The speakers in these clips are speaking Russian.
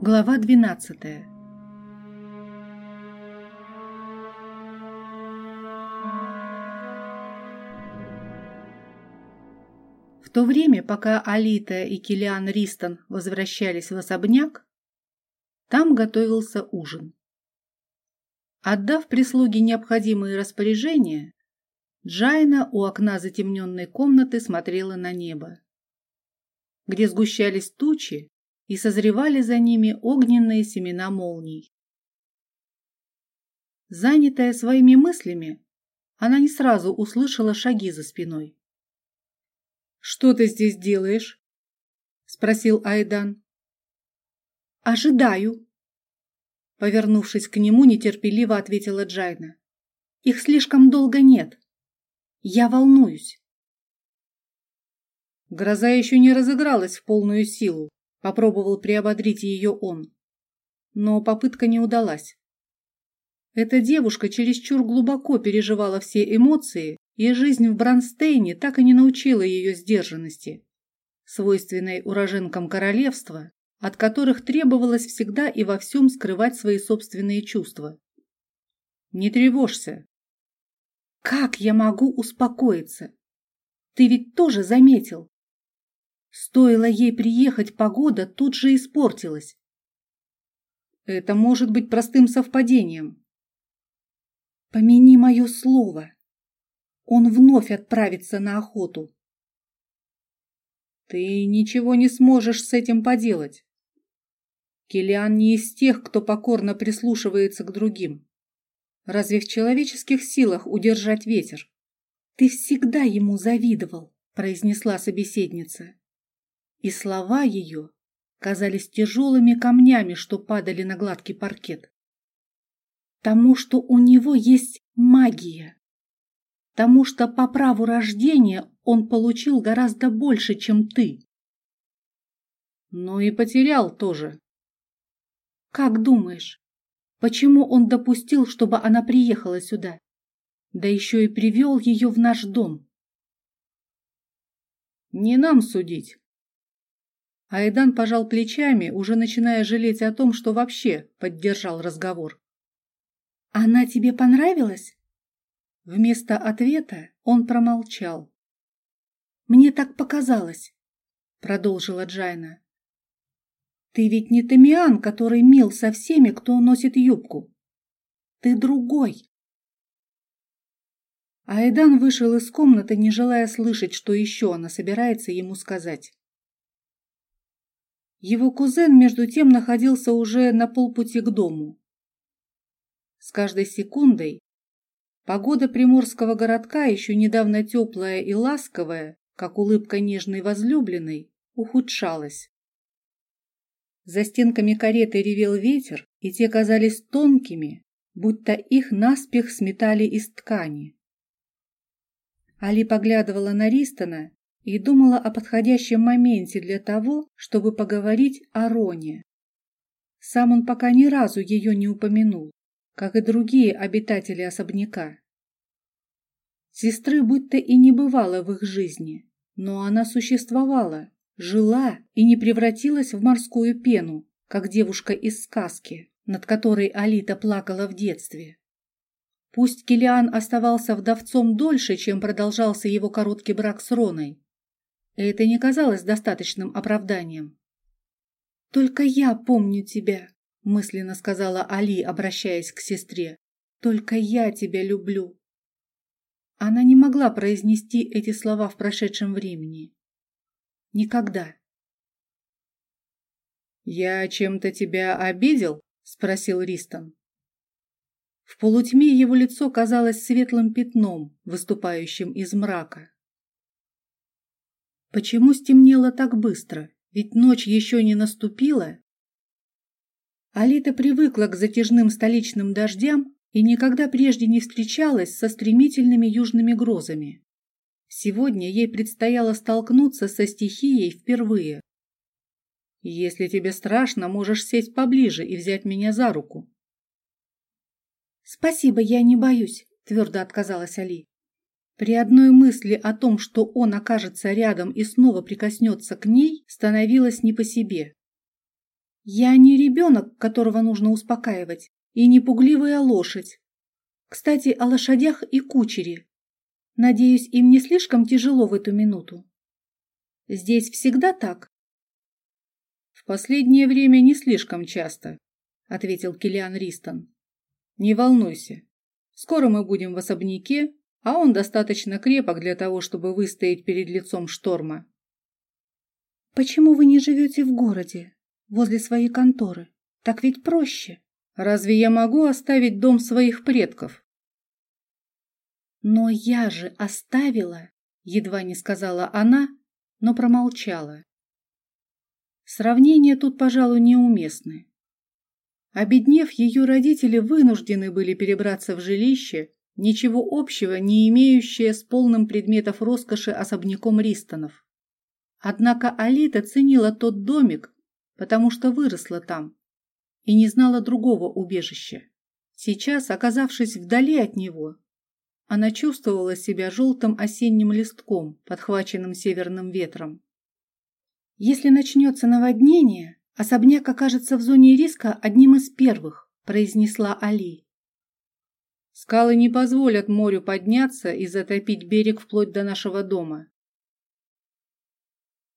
Глава 12 В то время, пока Алита и Килиан Ристон возвращались в особняк, там готовился ужин. Отдав прислуге необходимые распоряжения, Джайна у окна затемненной комнаты смотрела на небо, где сгущались тучи и созревали за ними огненные семена молний. Занятая своими мыслями, она не сразу услышала шаги за спиной. «Что ты здесь делаешь?» — спросил Айдан. «Ожидаю», — повернувшись к нему, нетерпеливо ответила Джайна. «Их слишком долго нет. Я волнуюсь». Гроза еще не разыгралась в полную силу, попробовал приободрить ее он. Но попытка не удалась. Эта девушка чересчур глубоко переживала все эмоции, и жизнь в Бронстейне так и не научила ее сдержанности, свойственной уроженкам королевства, от которых требовалось всегда и во всем скрывать свои собственные чувства. «Не тревожься». «Как я могу успокоиться? Ты ведь тоже заметил. Стоило ей приехать, погода тут же испортилась. Это может быть простым совпадением. Помяни мое слово он вновь отправится на охоту. Ты ничего не сможешь с этим поделать. Килиан не из тех, кто покорно прислушивается к другим. Разве в человеческих силах удержать ветер? Ты всегда ему завидовал, произнесла собеседница. И слова ее казались тяжелыми камнями, что падали на гладкий паркет. Тому, что у него есть магия тому что по праву рождения он получил гораздо больше, чем ты. Ну и потерял тоже. Как думаешь, почему он допустил, чтобы она приехала сюда? Да еще и привел ее в наш дом. Не нам судить. Айдан пожал плечами, уже начиная жалеть о том, что вообще поддержал разговор. «Она тебе понравилась?» Вместо ответа он промолчал. «Мне так показалось», — продолжила Джайна. «Ты ведь не Тамиан, который мил со всеми, кто носит юбку. Ты другой». Айдан вышел из комнаты, не желая слышать, что еще она собирается ему сказать. Его кузен, между тем, находился уже на полпути к дому. С каждой секундой Погода приморского городка, еще недавно теплая и ласковая, как улыбка нежной возлюбленной, ухудшалась. За стенками кареты ревел ветер, и те казались тонкими, будто их наспех сметали из ткани. Али поглядывала на Ристона и думала о подходящем моменте для того, чтобы поговорить о Роне. Сам он пока ни разу ее не упомянул как и другие обитатели особняка. Сестры будто и не бывало в их жизни, но она существовала, жила и не превратилась в морскую пену, как девушка из сказки, над которой Алита плакала в детстве. Пусть Килиан оставался вдовцом дольше, чем продолжался его короткий брак с Роной. Это не казалось достаточным оправданием. «Только я помню тебя», мысленно сказала Али, обращаясь к сестре. Только я тебя люблю. Она не могла произнести эти слова в прошедшем времени. Никогда. «Я чем-то тебя обидел?» — спросил Ристон. В полутьме его лицо казалось светлым пятном, выступающим из мрака. Почему стемнело так быстро? Ведь ночь еще не наступила, Алита привыкла к затяжным столичным дождям и никогда прежде не встречалась со стремительными южными грозами. Сегодня ей предстояло столкнуться со стихией впервые. «Если тебе страшно, можешь сесть поближе и взять меня за руку». «Спасибо, я не боюсь», — твердо отказалась Али. При одной мысли о том, что он окажется рядом и снова прикоснется к ней, становилось не по себе. Я не ребенок, которого нужно успокаивать, и не пугливая лошадь. Кстати, о лошадях и кучере. Надеюсь, им не слишком тяжело в эту минуту. Здесь всегда так? В последнее время не слишком часто, ответил Килиан Ристон. Не волнуйся. Скоро мы будем в особняке, а он достаточно крепок для того, чтобы выстоять перед лицом шторма. Почему вы не живете в городе? возле своей конторы. Так ведь проще. Разве я могу оставить дом своих предков? Но я же оставила, едва не сказала она, но промолчала. Сравнения тут, пожалуй, неуместны. Обеднев, ее родители вынуждены были перебраться в жилище, ничего общего не имеющее с полным предметов роскоши особняком Ристонов. Однако Алита ценила тот домик, потому что выросла там и не знала другого убежища. Сейчас, оказавшись вдали от него, она чувствовала себя желтым осенним листком, подхваченным северным ветром. «Если начнется наводнение, особняк окажется в зоне риска одним из первых», произнесла Али. «Скалы не позволят морю подняться и затопить берег вплоть до нашего дома.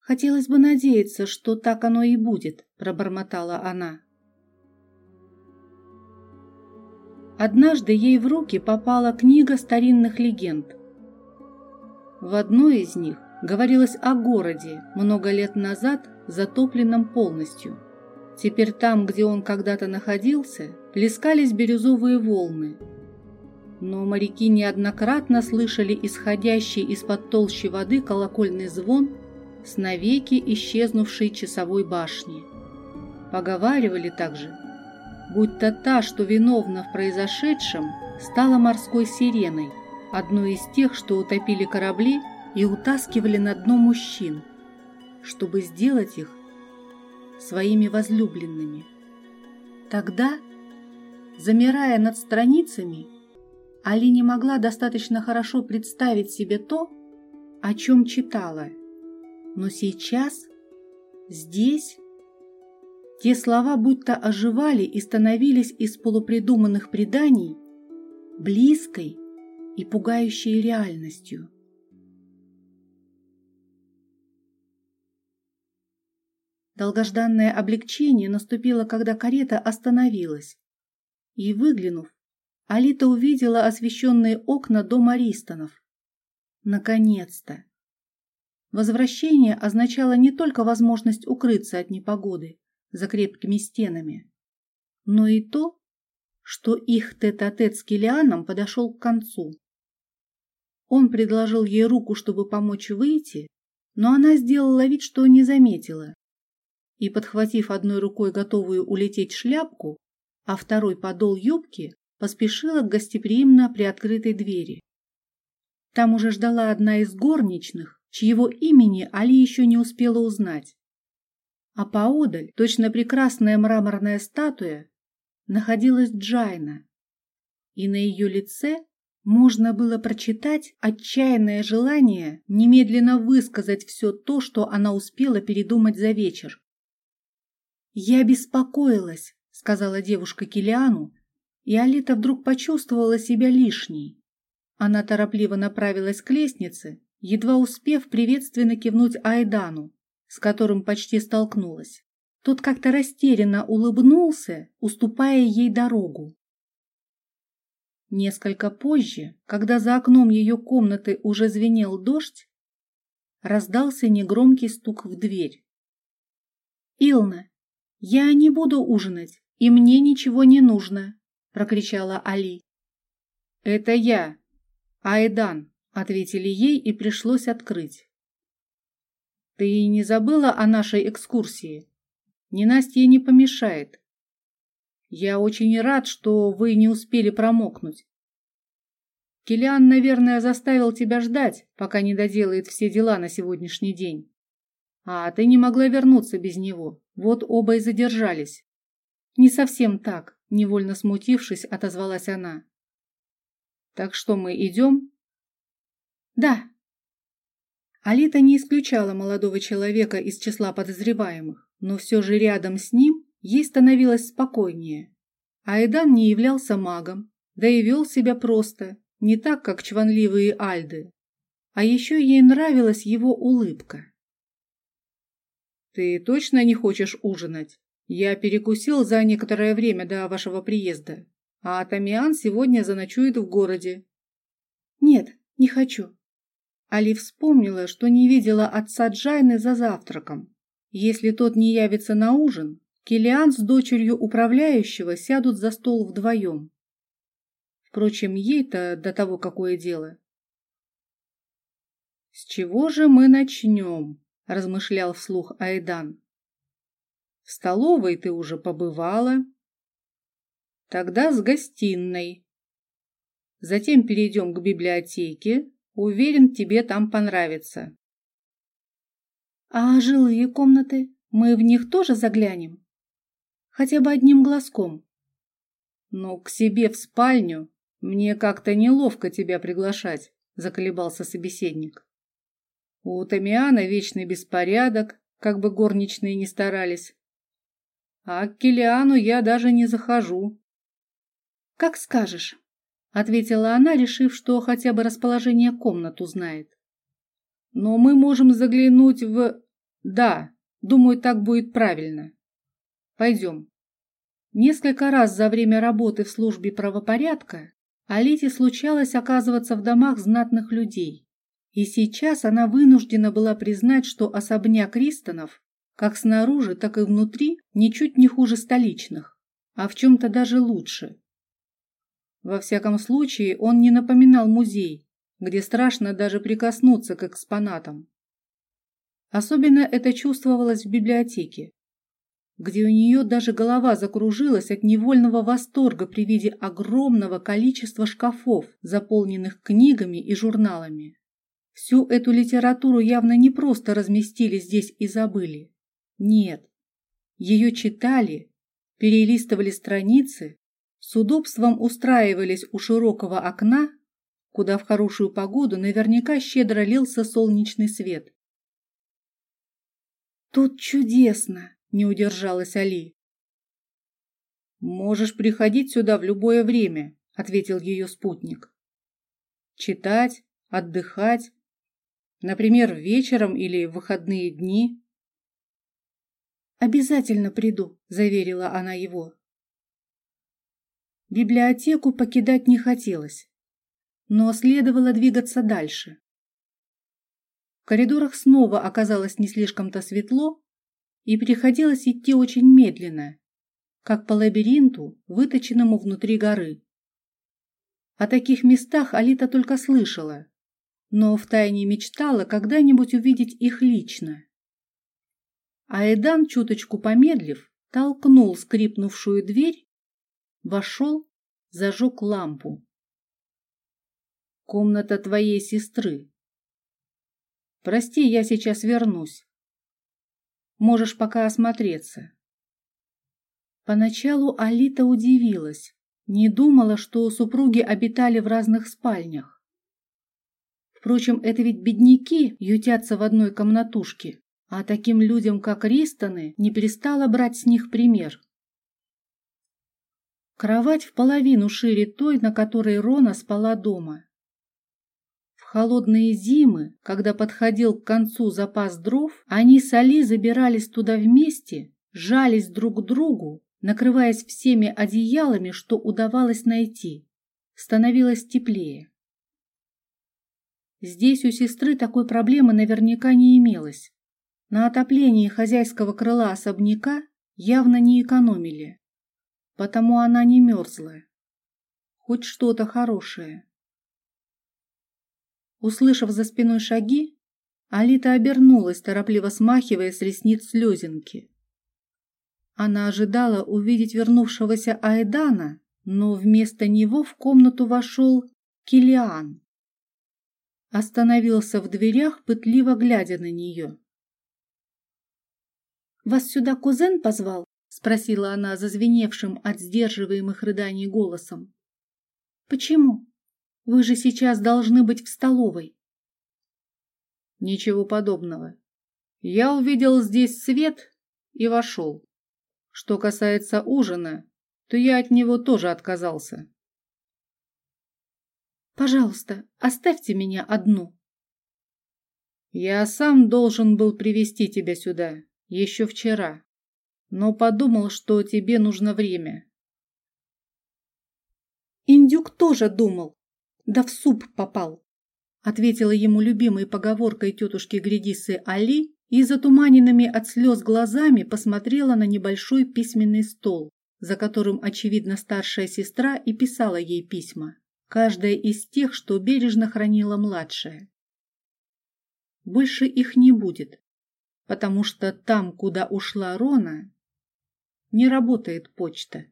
Хотелось бы надеяться, что так оно и будет, пробормотала она. Однажды ей в руки попала книга старинных легенд. В одной из них говорилось о городе, много лет назад затопленном полностью. Теперь там, где он когда-то находился, плескались бирюзовые волны. Но моряки неоднократно слышали исходящий из-под толщи воды колокольный звон с навеки исчезнувшей часовой башни. Поговаривали также, будто та, что виновна в произошедшем, стала морской сиреной, одной из тех, что утопили корабли и утаскивали на дно мужчин, чтобы сделать их своими возлюбленными. Тогда, замирая над страницами, Али не могла достаточно хорошо представить себе то, о чем читала – но сейчас, здесь, те слова будто оживали и становились из полупридуманных преданий близкой и пугающей реальностью. Долгожданное облегчение наступило, когда карета остановилась. И, выглянув, Алита увидела освещенные окна дома Ристонов. Наконец-то! Возвращение означало не только возможность укрыться от непогоды за крепкими стенами, но и то, что их тет-а-тет -тет с Килианом подошел к концу. Он предложил ей руку, чтобы помочь выйти, но она сделала вид, что не заметила, и, подхватив одной рукой готовую улететь шляпку, а второй подол юбки, поспешила к гостеприимно приоткрытой двери. Там уже ждала одна из горничных, чьего имени Али еще не успела узнать. А поодаль, точно прекрасная мраморная статуя, находилась Джайна, и на ее лице можно было прочитать отчаянное желание немедленно высказать все то, что она успела передумать за вечер. «Я беспокоилась», — сказала девушка Килиану, и Алита вдруг почувствовала себя лишней. Она торопливо направилась к лестнице, едва успев приветственно кивнуть Айдану, с которым почти столкнулась. Тот как-то растерянно улыбнулся, уступая ей дорогу. Несколько позже, когда за окном ее комнаты уже звенел дождь, раздался негромкий стук в дверь. «Илна, я не буду ужинать, и мне ничего не нужно», — прокричала Али. «Это я, Айдан», ответили ей и пришлось открыть. Ты не забыла о нашей экскурсии? Ненастье не помешает. Я очень рад, что вы не успели промокнуть. Килиан, наверное, заставил тебя ждать, пока не доделает все дела на сегодняшний день. А ты не могла вернуться без него. Вот оба и задержались. Не совсем так, невольно смутившись, отозвалась она. Так что мы идем? Да. Алита не исключала молодого человека из числа подозреваемых, но все же рядом с ним ей становилось спокойнее. Айдан не являлся магом, да и вел себя просто, не так, как чванливые альды. А еще ей нравилась его улыбка. «Ты точно не хочешь ужинать? Я перекусил за некоторое время до вашего приезда, а Тамиан сегодня заночует в городе». «Нет, не хочу». Али вспомнила, что не видела отца Джайны за завтраком. Если тот не явится на ужин, Килиан с дочерью управляющего сядут за стол вдвоем. Впрочем, ей-то до того какое дело. «С чего же мы начнем?» – размышлял вслух Айдан. «В столовой ты уже побывала. Тогда с гостиной. Затем перейдем к библиотеке. Уверен, тебе там понравится». «А жилые комнаты? Мы в них тоже заглянем? Хотя бы одним глазком?» «Но к себе в спальню мне как-то неловко тебя приглашать», – заколебался собеседник. У Тамиана вечный беспорядок, как бы горничные не старались. А к Килиану я даже не захожу. Как скажешь, ответила она, решив, что хотя бы расположение комнат узнает. Но мы можем заглянуть в... Да, думаю, так будет правильно. Пойдем. Несколько раз за время работы в службе правопорядка Алите случалось оказываться в домах знатных людей. И сейчас она вынуждена была признать, что особняк Ристонов, как снаружи, так и внутри, ничуть не хуже столичных, а в чем-то даже лучше. Во всяком случае, он не напоминал музей, где страшно даже прикоснуться к экспонатам. Особенно это чувствовалось в библиотеке, где у нее даже голова закружилась от невольного восторга при виде огромного количества шкафов, заполненных книгами и журналами. Всю эту литературу явно не просто разместили здесь и забыли. Нет, ее читали, перелистывали страницы, с удобством устраивались у широкого окна, куда в хорошую погоду наверняка щедро лился солнечный свет. «Тут чудесно!» – не удержалась Али. «Можешь приходить сюда в любое время», – ответил ее спутник. «Читать, отдыхать, Например, вечером или в выходные дни. «Обязательно приду», – заверила она его. Библиотеку покидать не хотелось, но следовало двигаться дальше. В коридорах снова оказалось не слишком-то светло, и приходилось идти очень медленно, как по лабиринту, выточенному внутри горы. О таких местах Алита только слышала, но втайне мечтала когда-нибудь увидеть их лично. Айдан, чуточку помедлив, толкнул скрипнувшую дверь, вошел, зажег лампу. «Комната твоей сестры. Прости, я сейчас вернусь. Можешь пока осмотреться». Поначалу Алита удивилась, не думала, что супруги обитали в разных спальнях. Впрочем, это ведь бедняки ютятся в одной комнатушке, а таким людям, как Ристоны, не перестала брать с них пример. Кровать в половину шире той, на которой Рона спала дома. В холодные зимы, когда подходил к концу запас дров, они с Али забирались туда вместе, жались друг к другу, накрываясь всеми одеялами, что удавалось найти. Становилось теплее. Здесь у сестры такой проблемы наверняка не имелось. На отоплении хозяйского крыла особняка явно не экономили. Потому она не мерзла. Хоть что-то хорошее. Услышав за спиной шаги, Алита обернулась, торопливо смахивая с ресниц слезинки. Она ожидала увидеть вернувшегося Айдана, но вместо него в комнату вошел Килиан остановился в дверях, пытливо глядя на нее. «Вас сюда кузен позвал?» — спросила она зазвеневшим от сдерживаемых рыданий голосом. «Почему? Вы же сейчас должны быть в столовой». «Ничего подобного. Я увидел здесь свет и вошел. Что касается ужина, то я от него тоже отказался. Пожалуйста, оставьте меня одну. Я сам должен был привести тебя сюда еще вчера, но подумал, что тебе нужно время. Индюк тоже думал, да в суп попал, ответила ему любимой поговоркой тетушки Гредисы Али и затуманенными от слез глазами посмотрела на небольшой письменный стол, за которым, очевидно, старшая сестра и писала ей письма, каждая из тех, что бережно хранила младшая. Больше их не будет, потому что там, куда ушла Рона, не работает почта.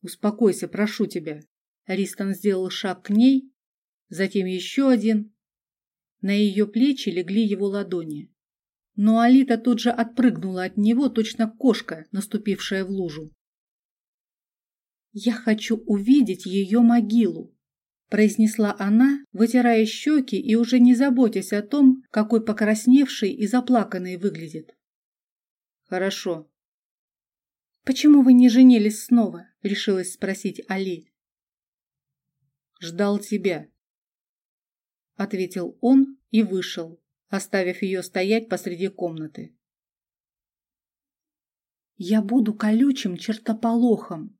«Успокойся, прошу тебя». Ристон сделал шаг к ней, затем еще один. На ее плечи легли его ладони. Но Алита тут же отпрыгнула от него, точно кошка, наступившая в лужу. «Я хочу увидеть ее могилу», – произнесла она, вытирая щеки и уже не заботясь о том, какой покрасневший и заплаканный выглядит. «Хорошо». «Почему вы не женились снова?» – решилась спросить Али. «Ждал тебя», – ответил он и вышел, оставив ее стоять посреди комнаты. «Я буду колючим чертополохом», –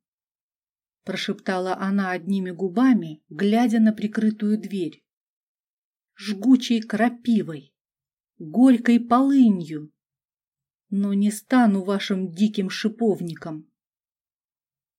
прошептала она одними губами, глядя на прикрытую дверь. «Жгучей крапивой, горькой полынью, но не стану вашим диким шиповником».